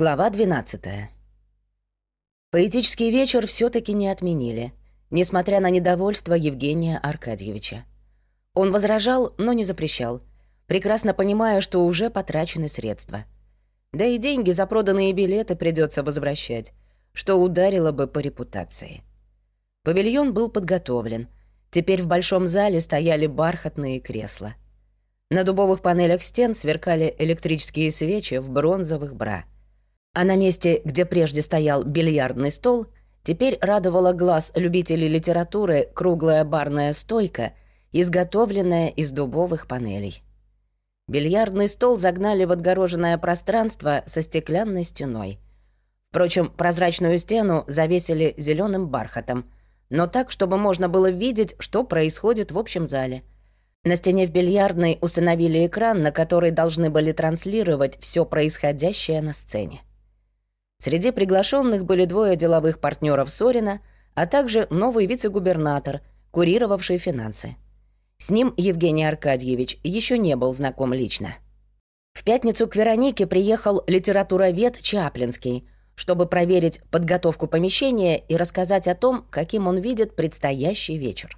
Глава 12. Поэтический вечер все таки не отменили, несмотря на недовольство Евгения Аркадьевича. Он возражал, но не запрещал, прекрасно понимая, что уже потрачены средства. Да и деньги за проданные билеты придется возвращать, что ударило бы по репутации. Павильон был подготовлен. Теперь в большом зале стояли бархатные кресла. На дубовых панелях стен сверкали электрические свечи в бронзовых бра — а на месте, где прежде стоял бильярдный стол, теперь радовала глаз любителей литературы круглая барная стойка, изготовленная из дубовых панелей. Бильярдный стол загнали в отгороженное пространство со стеклянной стеной. Впрочем, прозрачную стену завесили зеленым бархатом, но так, чтобы можно было видеть, что происходит в общем зале. На стене в бильярдной установили экран, на который должны были транслировать все происходящее на сцене. Среди приглашенных были двое деловых партнеров Сорина, а также новый вице-губернатор, курировавший финансы. С ним Евгений Аркадьевич еще не был знаком лично. В пятницу к Веронике приехал литературовед Чаплинский, чтобы проверить подготовку помещения и рассказать о том, каким он видит предстоящий вечер.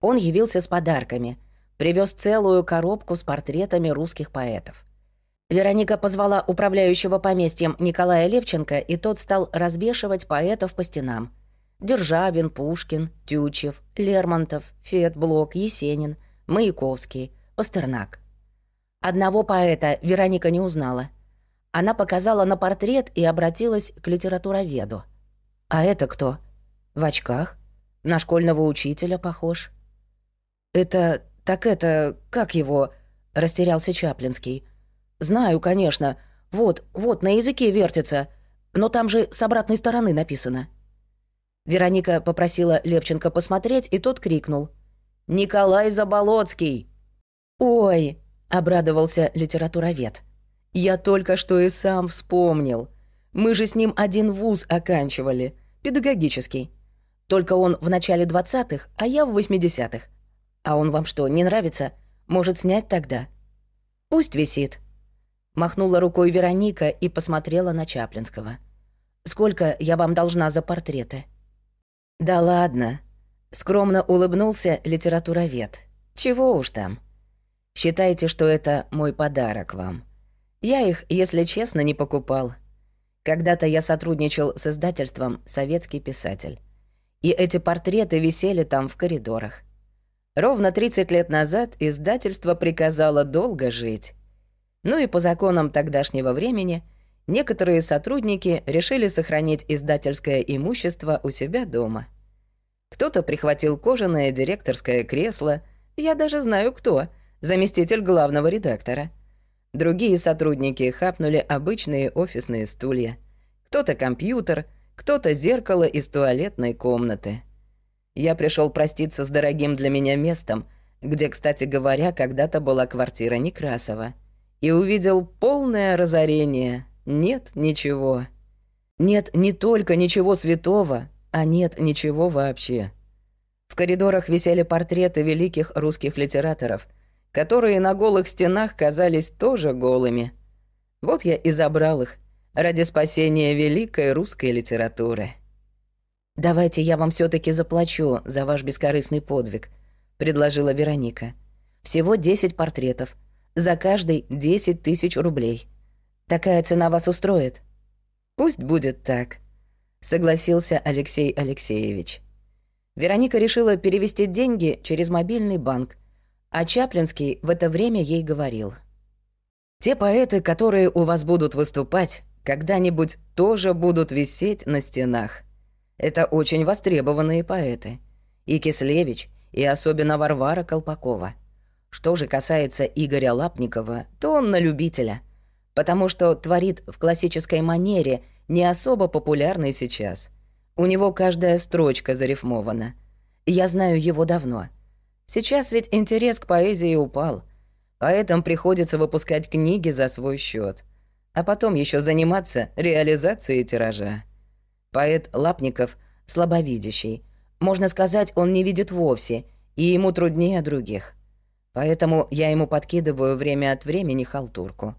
Он явился с подарками, привез целую коробку с портретами русских поэтов. Вероника позвала управляющего поместьем Николая Левченко, и тот стал развешивать поэтов по стенам. Державин, Пушкин, Тютчев, Лермонтов, Фет, Блок, Есенин, Маяковский, Пастернак. Одного поэта Вероника не узнала. Она показала на портрет и обратилась к литературоведу. «А это кто? В очках? На школьного учителя похож?» «Это... так это... как его?» — растерялся Чаплинский — «Знаю, конечно. Вот, вот, на языке вертится. Но там же с обратной стороны написано». Вероника попросила Левченко посмотреть, и тот крикнул. «Николай Заболоцкий!» «Ой!» — обрадовался литературовед. «Я только что и сам вспомнил. Мы же с ним один вуз оканчивали, педагогический. Только он в начале двадцатых, а я в восьмидесятых. А он вам что, не нравится? Может, снять тогда?» «Пусть висит», Махнула рукой Вероника и посмотрела на Чаплинского. «Сколько я вам должна за портреты?» «Да ладно», — скромно улыбнулся литературовед. «Чего уж там. Считайте, что это мой подарок вам. Я их, если честно, не покупал. Когда-то я сотрудничал с издательством «Советский писатель». И эти портреты висели там в коридорах. Ровно 30 лет назад издательство приказало долго жить. Ну и по законам тогдашнего времени некоторые сотрудники решили сохранить издательское имущество у себя дома. Кто-то прихватил кожаное директорское кресло, я даже знаю кто, заместитель главного редактора. Другие сотрудники хапнули обычные офисные стулья. Кто-то компьютер, кто-то зеркало из туалетной комнаты. Я пришел проститься с дорогим для меня местом, где, кстати говоря, когда-то была квартира Некрасова — и увидел полное разорение. Нет ничего. Нет не только ничего святого, а нет ничего вообще. В коридорах висели портреты великих русских литераторов, которые на голых стенах казались тоже голыми. Вот я и забрал их ради спасения великой русской литературы. «Давайте я вам все таки заплачу за ваш бескорыстный подвиг», — предложила Вероника. «Всего 10 портретов — за каждый 10 тысяч рублей. Такая цена вас устроит? Пусть будет так, согласился Алексей Алексеевич. Вероника решила перевести деньги через мобильный банк, а Чаплинский в это время ей говорил. «Те поэты, которые у вас будут выступать, когда-нибудь тоже будут висеть на стенах. Это очень востребованные поэты. И Кислевич, и особенно Варвара Колпакова. Что же касается Игоря Лапникова, то он на любителя, потому что творит в классической манере, не особо популярный сейчас. У него каждая строчка зарифмована. Я знаю его давно. Сейчас ведь интерес к поэзии упал, поэтому приходится выпускать книги за свой счет, а потом еще заниматься реализацией тиража. Поэт Лапников слабовидящий. Можно сказать, он не видит вовсе, и ему труднее других. Поэтому я ему подкидываю время от времени халтурку.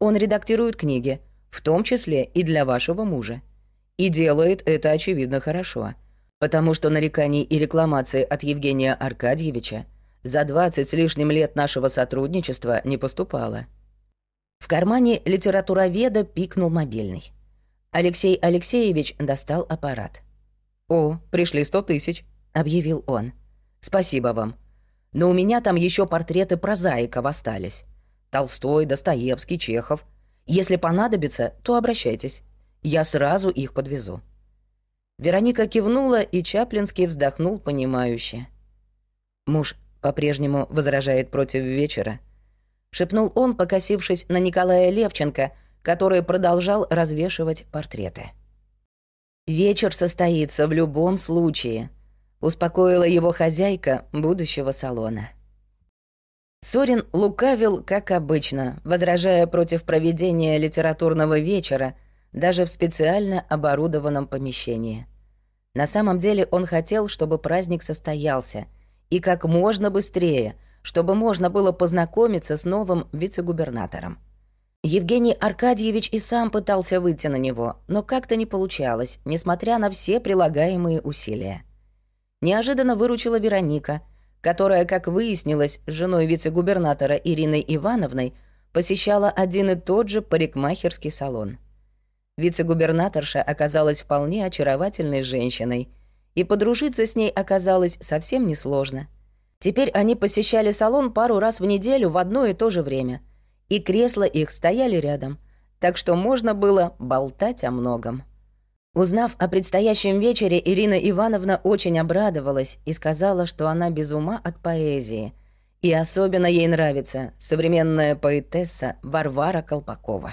Он редактирует книги, в том числе и для вашего мужа. И делает это, очевидно, хорошо, потому что нареканий и рекламации от Евгения Аркадьевича за 20 с лишним лет нашего сотрудничества не поступало. В кармане литературоведа пикнул мобильный. Алексей Алексеевич достал аппарат. «О, пришли сто тысяч», — объявил он. «Спасибо вам. Но у меня там еще портреты прозаиков остались. Толстой, Достоевский, Чехов. Если понадобится, то обращайтесь. Я сразу их подвезу». Вероника кивнула, и Чаплинский вздохнул понимающе. Муж по-прежнему возражает против вечера. Шепнул он, покосившись на Николая Левченко, который продолжал развешивать портреты. «Вечер состоится в любом случае», — успокоила его хозяйка будущего салона. Сорин лукавил, как обычно, возражая против проведения литературного вечера даже в специально оборудованном помещении. На самом деле он хотел, чтобы праздник состоялся, и как можно быстрее, чтобы можно было познакомиться с новым вице-губернатором. Евгений Аркадьевич и сам пытался выйти на него, но как-то не получалось, несмотря на все прилагаемые усилия. Неожиданно выручила Вероника, которая, как выяснилось, женой вице-губернатора Ириной Ивановной посещала один и тот же парикмахерский салон. Вице-губернаторша оказалась вполне очаровательной женщиной, и подружиться с ней оказалось совсем несложно. Теперь они посещали салон пару раз в неделю в одно и то же время — и кресла их стояли рядом, так что можно было болтать о многом. Узнав о предстоящем вечере, Ирина Ивановна очень обрадовалась и сказала, что она без ума от поэзии, и особенно ей нравится современная поэтесса Варвара Колпакова.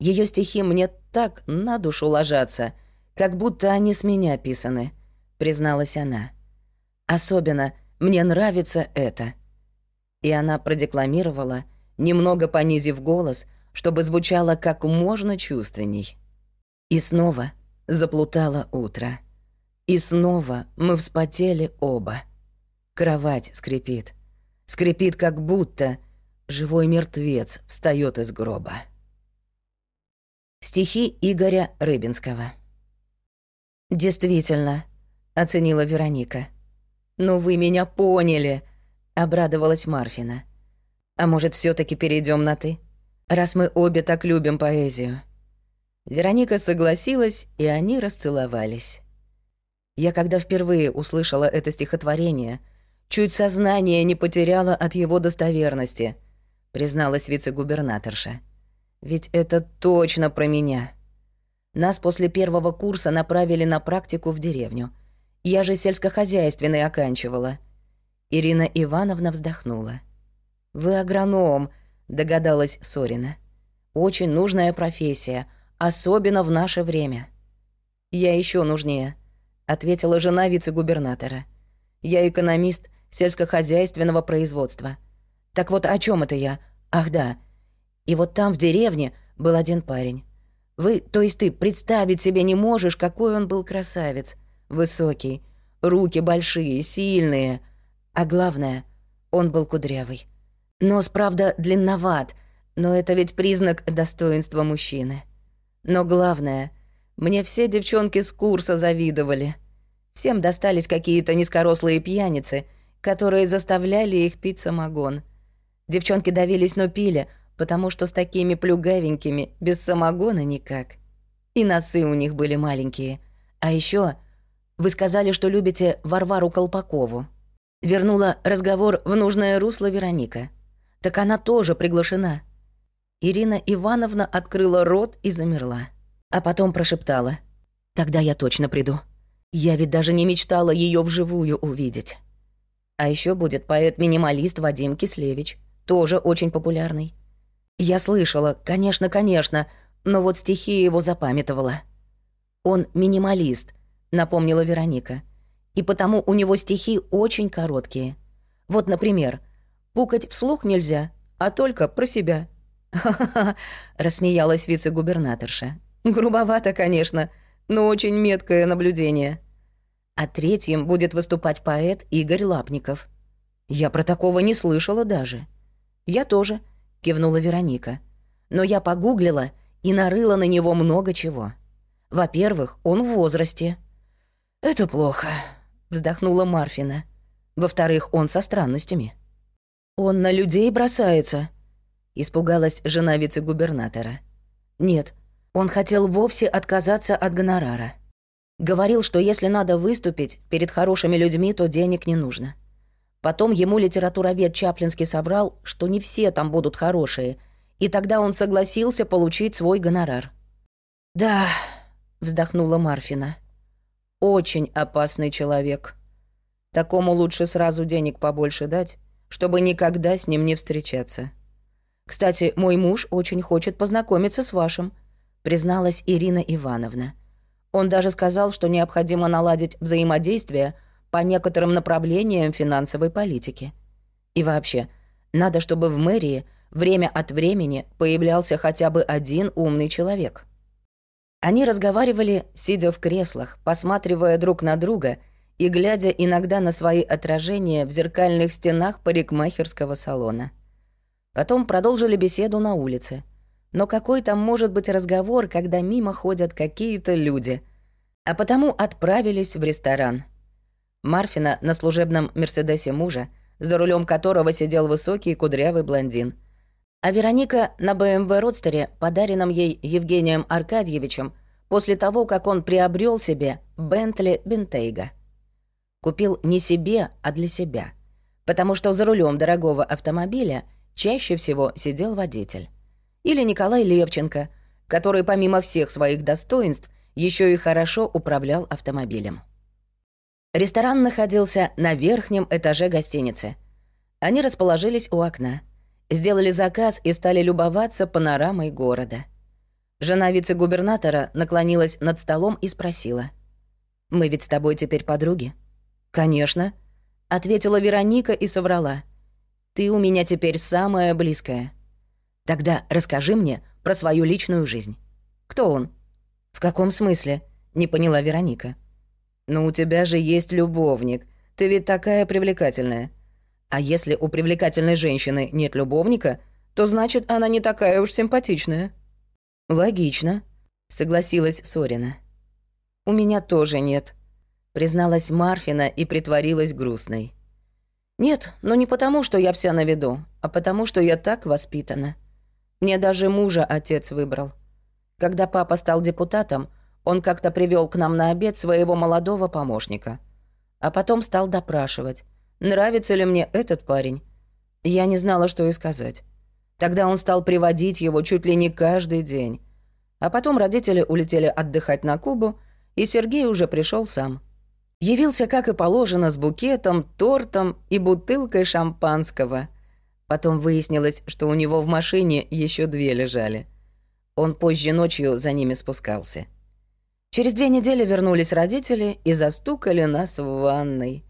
Ее стихи мне так на душу ложатся, как будто они с меня писаны, призналась она. Особенно мне нравится это. И она продекламировала — немного понизив голос, чтобы звучало как можно чувственней. И снова заплутало утро. И снова мы вспотели оба. Кровать скрипит. Скрипит, как будто живой мертвец встает из гроба. Стихи Игоря Рыбинского. «Действительно», — оценила Вероника. «Ну вы меня поняли», — обрадовалась Марфина. А может, все таки перейдем на «ты»? Раз мы обе так любим поэзию». Вероника согласилась, и они расцеловались. Я когда впервые услышала это стихотворение, чуть сознание не потеряла от его достоверности, призналась вице-губернаторша. Ведь это точно про меня. Нас после первого курса направили на практику в деревню. Я же сельскохозяйственный оканчивала. Ирина Ивановна вздохнула. «Вы агроном», — догадалась Сорина. «Очень нужная профессия, особенно в наше время». «Я еще нужнее», — ответила жена вице-губернатора. «Я экономист сельскохозяйственного производства». «Так вот о чем это я? Ах да. И вот там, в деревне, был один парень. Вы, то есть ты, представить себе не можешь, какой он был красавец. Высокий, руки большие, сильные. А главное, он был кудрявый. Нос, правда, длинноват, но это ведь признак достоинства мужчины. Но главное, мне все девчонки с курса завидовали. Всем достались какие-то низкорослые пьяницы, которые заставляли их пить самогон. Девчонки давились, но пили, потому что с такими плюгавенькими без самогона никак. И носы у них были маленькие. А еще вы сказали, что любите Варвару Колпакову. Вернула разговор в нужное русло Вероника. Так она тоже приглашена. Ирина Ивановна открыла рот и замерла. А потом прошептала. «Тогда я точно приду. Я ведь даже не мечтала ее вживую увидеть». А еще будет поэт-минималист Вадим Кислевич, тоже очень популярный. Я слышала, конечно, конечно, но вот стихи его запамятовала. Он минималист, напомнила Вероника. И потому у него стихи очень короткие. Вот, например, Пукать вслух нельзя, а только про себя». «Ха-ха-ха», — рассмеялась вице-губернаторша. «Грубовато, конечно, но очень меткое наблюдение». А третьим будет выступать поэт Игорь Лапников. «Я про такого не слышала даже». «Я тоже», — кивнула Вероника. «Но я погуглила, и нарыла на него много чего. Во-первых, он в возрасте. «Это плохо», — вздохнула Марфина. Во-вторых, он со странностями. «Он на людей бросается», — испугалась жена вице-губернатора. «Нет, он хотел вовсе отказаться от гонорара. Говорил, что если надо выступить перед хорошими людьми, то денег не нужно. Потом ему литературовед Чаплинский собрал, что не все там будут хорошие, и тогда он согласился получить свой гонорар. «Да», — вздохнула Марфина, — «очень опасный человек. Такому лучше сразу денег побольше дать, чтобы никогда с ним не встречаться. Кстати, мой муж очень хочет познакомиться с вашим», — призналась Ирина Ивановна. Он даже сказал, что необходимо наладить взаимодействие — по некоторым направлениям финансовой политики. И вообще, надо, чтобы в мэрии время от времени появлялся хотя бы один умный человек. Они разговаривали, сидя в креслах, посматривая друг на друга и глядя иногда на свои отражения в зеркальных стенах парикмахерского салона. Потом продолжили беседу на улице. Но какой там может быть разговор, когда мимо ходят какие-то люди? А потому отправились в ресторан — Марфина на служебном «Мерседесе» мужа, за рулем которого сидел высокий кудрявый блондин. А Вероника на БМВ Родстере, подаренном ей Евгением Аркадьевичем, после того, как он приобрел себе Бентли Бентейга. Купил не себе, а для себя. Потому что за рулем дорогого автомобиля чаще всего сидел водитель. Или Николай Левченко, который помимо всех своих достоинств еще и хорошо управлял автомобилем. Ресторан находился на верхнем этаже гостиницы. Они расположились у окна, сделали заказ и стали любоваться панорамой города. Жена вице-губернатора наклонилась над столом и спросила. «Мы ведь с тобой теперь подруги?» «Конечно», — ответила Вероника и соврала. «Ты у меня теперь самая близкая. Тогда расскажи мне про свою личную жизнь. Кто он?» «В каком смысле?» — не поняла Вероника. «Но у тебя же есть любовник. Ты ведь такая привлекательная. А если у привлекательной женщины нет любовника, то значит, она не такая уж симпатичная». «Логично», — согласилась Сорина. «У меня тоже нет», — призналась Марфина и притворилась грустной. «Нет, но не потому, что я вся на виду, а потому, что я так воспитана. Мне даже мужа отец выбрал. Когда папа стал депутатом, он как-то привел к нам на обед своего молодого помощника. А потом стал допрашивать, нравится ли мне этот парень. Я не знала, что и сказать. Тогда он стал приводить его чуть ли не каждый день. А потом родители улетели отдыхать на Кубу, и Сергей уже пришел сам. Явился, как и положено, с букетом, тортом и бутылкой шампанского. Потом выяснилось, что у него в машине еще две лежали. Он позже ночью за ними спускался. Через две недели вернулись родители и застукали нас в ванной.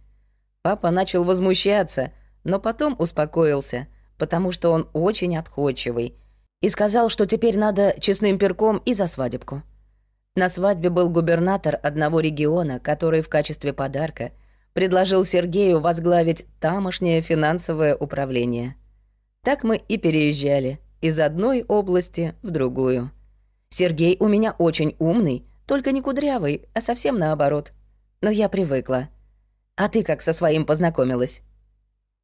Папа начал возмущаться, но потом успокоился, потому что он очень отходчивый, и сказал, что теперь надо честным перком и за свадебку. На свадьбе был губернатор одного региона, который в качестве подарка предложил Сергею возглавить тамошнее финансовое управление. Так мы и переезжали из одной области в другую. Сергей у меня очень умный, только не кудрявый, а совсем наоборот. Но я привыкла. А ты как со своим познакомилась?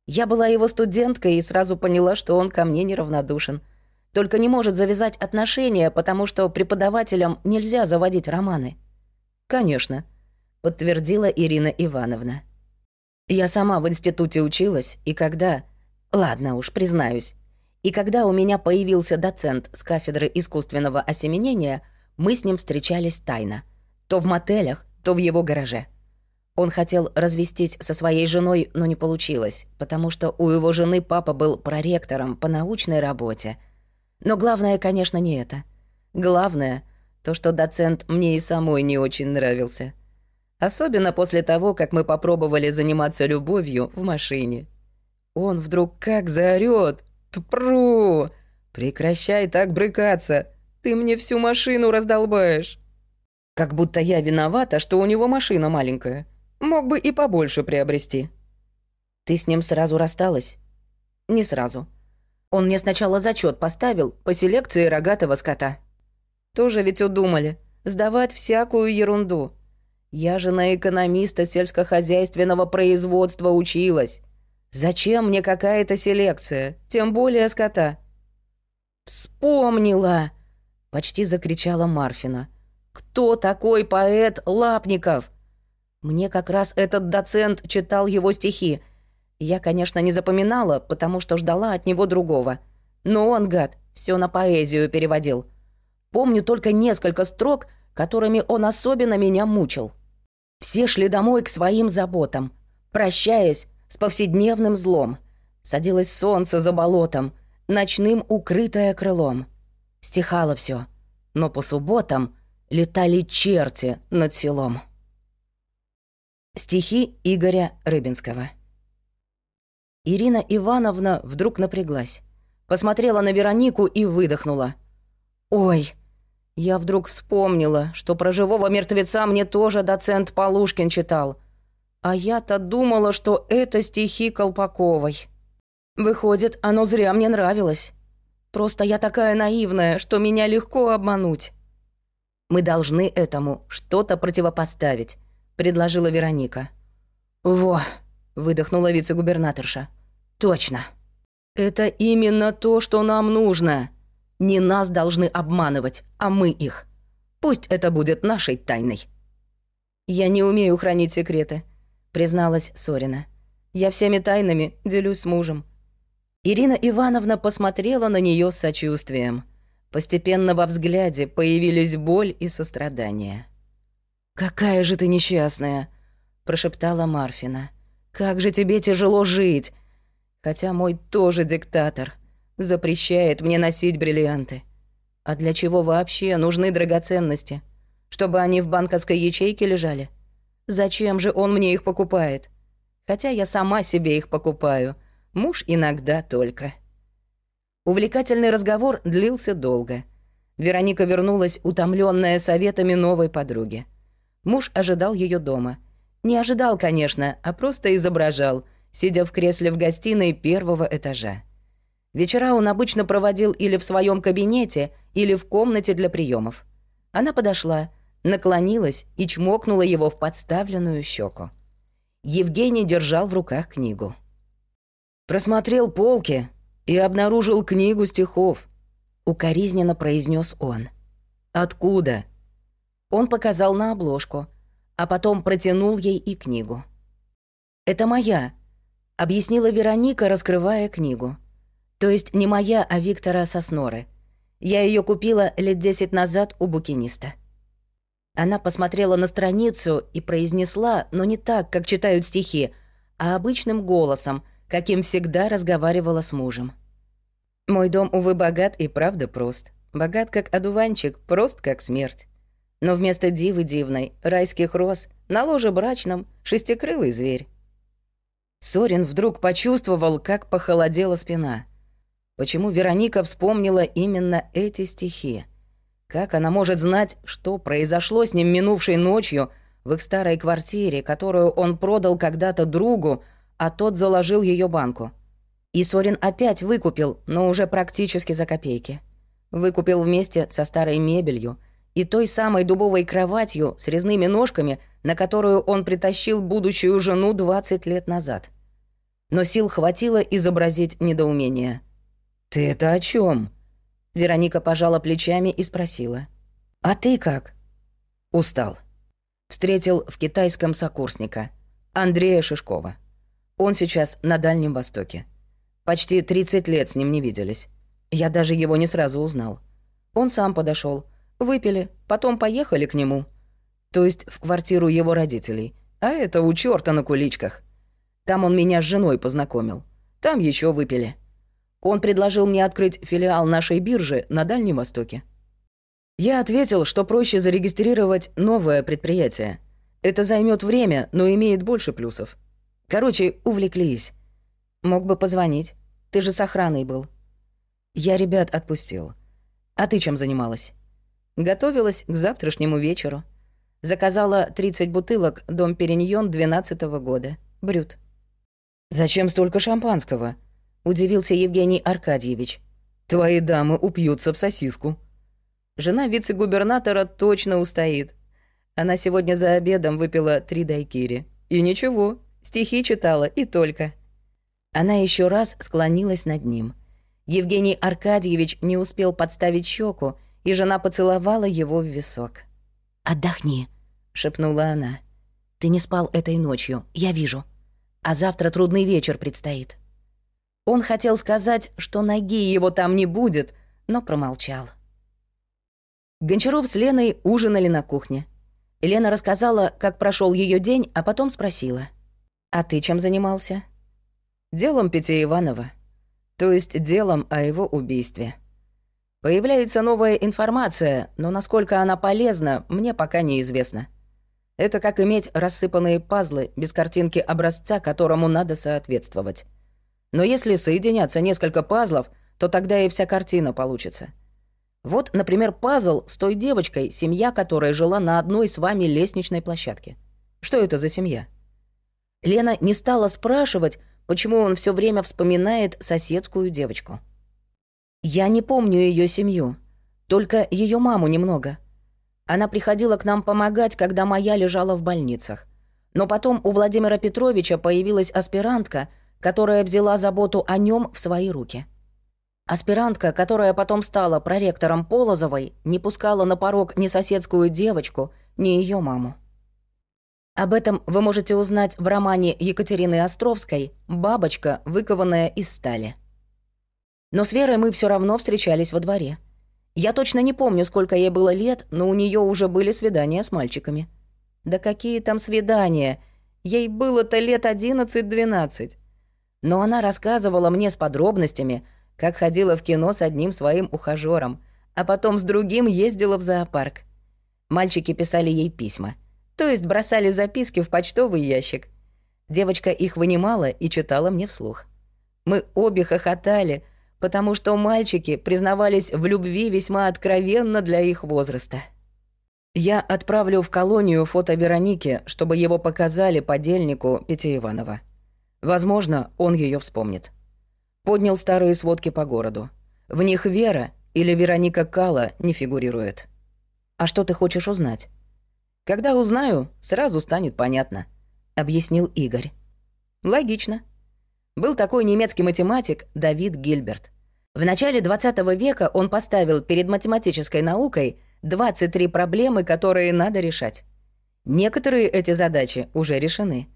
Я была его студенткой и сразу поняла, что он ко мне неравнодушен. Только не может завязать отношения, потому что преподавателям нельзя заводить романы. Конечно, подтвердила Ирина Ивановна. Я сама в институте училась, и когда... Ладно уж, признаюсь. И когда у меня появился доцент с кафедры искусственного осеменения — мы с ним встречались тайно. То в мотелях, то в его гараже. Он хотел развестись со своей женой, но не получилось, потому что у его жены папа был проректором по научной работе. Но главное, конечно, не это. Главное — то, что доцент мне и самой не очень нравился. Особенно после того, как мы попробовали заниматься любовью в машине. Он вдруг как заорёт. «Тпру! Прекращай так брыкаться! Ты мне всю машину раздолбаешь. Как будто я виновата, что у него машина маленькая. Мог бы и побольше приобрести. Ты с ним сразу рассталась? Не сразу. Он мне сначала зачет поставил по селекции рогатого скота. Тоже ведь удумали. Сдавать всякую ерунду. Я же на экономиста сельскохозяйственного производства училась. Зачем мне какая-то селекция, тем более скота? «Вспомнила!» — почти закричала Марфина. «Кто такой поэт Лапников?» Мне как раз этот доцент читал его стихи. Я, конечно, не запоминала, потому что ждала от него другого. Но он, гад, все на поэзию переводил. Помню только несколько строк, которыми он особенно меня мучил. Все шли домой к своим заботам, прощаясь с повседневным злом. Садилось солнце за болотом, ночным укрытое крылом. Стихало все, но по субботам летали черти над селом. Стихи Игоря Рыбинского. Ирина Ивановна вдруг напряглась, посмотрела на Веронику и выдохнула. «Ой!» Я вдруг вспомнила, что про живого мертвеца мне тоже доцент Полушкин читал. А я-то думала, что это стихи Колпаковой. Выходит, оно зря мне нравилось. Просто я такая наивная, что меня легко обмануть. Мы должны этому что-то противопоставить предложила Вероника. «Во!» — выдохнула вице-губернаторша. «Точно. Это именно то, что нам нужно. Не нас должны обманывать, а мы их. Пусть это будет нашей тайной». «Я не умею хранить секреты», — призналась Сорина. «Я всеми тайнами делюсь с мужем». Ирина Ивановна посмотрела на нее с сочувствием. Постепенно во взгляде появились боль и сострадание. «Какая же ты несчастная!» — прошептала Марфина. «Как же тебе тяжело жить! Хотя мой тоже диктатор. Запрещает мне носить бриллианты. А для чего вообще нужны драгоценности? Чтобы они в банковской ячейке лежали? Зачем же он мне их покупает? Хотя я сама себе их покупаю. Муж иногда только». Увлекательный разговор длился долго. Вероника вернулась, утомленная советами новой подруги. Муж ожидал ее дома. Не ожидал, конечно, а просто изображал, сидя в кресле в гостиной первого этажа. Вечера он обычно проводил или в своем кабинете, или в комнате для приемов. Она подошла, наклонилась и чмокнула его в подставленную щеку. Евгений держал в руках книгу. «Просмотрел полки и обнаружил книгу стихов», — укоризненно произнес он. «Откуда?» Он показал на обложку, а потом протянул ей и книгу. «Это моя», — объяснила Вероника, раскрывая книгу. «То есть не моя, а Виктора Сосноры. Я ее купила лет десять назад у букиниста». Она посмотрела на страницу и произнесла, но не так, как читают стихи, а обычным голосом, каким всегда разговаривала с мужем. «Мой дом, увы, богат и правда прост. Богат, как одуванчик, прост, как смерть. Но вместо дивы дивной, райских роз, на ложе брачном шестикрылый зверь. Сорин вдруг почувствовал, как похолодела спина. Почему Вероника вспомнила именно эти стихи? Как она может знать, что произошло с ним минувшей ночью в их старой квартире, которую он продал когда-то другу, а тот заложил ее банку? И Сорин опять выкупил, но уже практически за копейки. Выкупил вместе со старой мебелью, и той самой дубовой кроватью с резными ножками, на которую он притащил будущую жену 20 лет назад. Но сил хватило изобразить недоумение. «Ты это о чем? Вероника пожала плечами и спросила. «А ты как?» «Устал». Встретил в китайском сокурсника, Андрея Шишкова. Он сейчас на Дальнем Востоке. Почти 30 лет с ним не виделись. Я даже его не сразу узнал. Он сам подошел, Выпили, потом поехали к нему. То есть в квартиру его родителей. А это у чёрта на куличках. Там он меня с женой познакомил. Там еще выпили. Он предложил мне открыть филиал нашей биржи на Дальнем Востоке. Я ответил, что проще зарегистрировать новое предприятие. Это займет время, но имеет больше плюсов. Короче, увлеклись. Мог бы позвонить. Ты же с охраной был. Я ребят отпустил. А ты чем занималась? Готовилась к завтрашнему вечеру. Заказала 30 бутылок «Дом Периньон» 12 -го года. Брют. «Зачем столько шампанского?» — удивился Евгений Аркадьевич. «Твои дамы упьются в сосиску». Жена вице-губернатора точно устоит. Она сегодня за обедом выпила три дайкири. И ничего, стихи читала, и только. Она еще раз склонилась над ним. Евгений Аркадьевич не успел подставить щеку, и жена поцеловала его в висок. «Отдохни», — шепнула она. «Ты не спал этой ночью, я вижу. А завтра трудный вечер предстоит». Он хотел сказать, что ноги его там не будет, но промолчал. Гончаров с Леной ужинали на кухне. Лена рассказала, как прошел ее день, а потом спросила. «А ты чем занимался?» «Делом Пети Иванова. То есть делом о его убийстве. Появляется новая информация, но насколько она полезна, мне пока неизвестно. Это как иметь рассыпанные пазлы без картинки образца, которому надо соответствовать. Но если соединятся несколько пазлов, то тогда и вся картина получится». Вот, например, пазл с той девочкой, семья которой жила на одной с вами лестничной площадке. Что это за семья? Лена не стала спрашивать, почему он все время вспоминает соседскую девочку. Я не помню ее семью, только ее маму немного. Она приходила к нам помогать, когда моя лежала в больницах. Но потом у Владимира Петровича появилась аспирантка, которая взяла заботу о нем в свои руки. Аспирантка, которая потом стала проректором Полозовой, не пускала на порог ни соседскую девочку, ни ее маму. Об этом вы можете узнать в романе Екатерины Островской «Бабочка, выкованная из стали». Но с Верой мы все равно встречались во дворе. Я точно не помню, сколько ей было лет, но у нее уже были свидания с мальчиками. Да какие там свидания? Ей было-то лет одиннадцать-двенадцать. Но она рассказывала мне с подробностями — как ходила в кино с одним своим ухажёром, а потом с другим ездила в зоопарк. Мальчики писали ей письма, то есть бросали записки в почтовый ящик. Девочка их вынимала и читала мне вслух. Мы обе хохотали, потому что мальчики признавались в любви весьма откровенно для их возраста. Я отправлю в колонию фото Вероники, чтобы его показали подельнику Пети Иванова. Возможно, он ее вспомнит. Поднял старые сводки по городу. В них Вера или Вероника Кала не фигурирует. А что ты хочешь узнать? Когда узнаю, сразу станет понятно, объяснил Игорь. Логично. Был такой немецкий математик Давид Гильберт. В начале 20 века он поставил перед математической наукой 23 проблемы, которые надо решать. Некоторые эти задачи уже решены,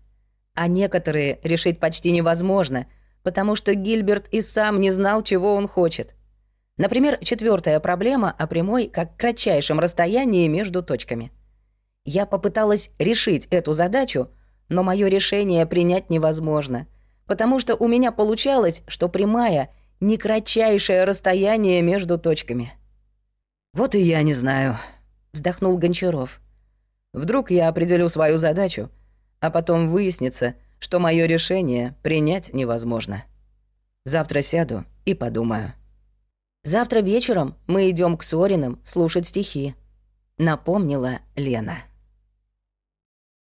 а некоторые решить почти невозможно — потому что Гильберт и сам не знал, чего он хочет. Например, четвертая проблема о прямой как кратчайшем расстоянии между точками. Я попыталась решить эту задачу, но мое решение принять невозможно, потому что у меня получалось, что прямая — не кратчайшее расстояние между точками. «Вот и я не знаю», — вздохнул Гончаров. «Вдруг я определю свою задачу, а потом выяснится — что мое решение принять невозможно. Завтра сяду и подумаю. Завтра вечером мы идем к Сориным слушать стихи, напомнила Лена.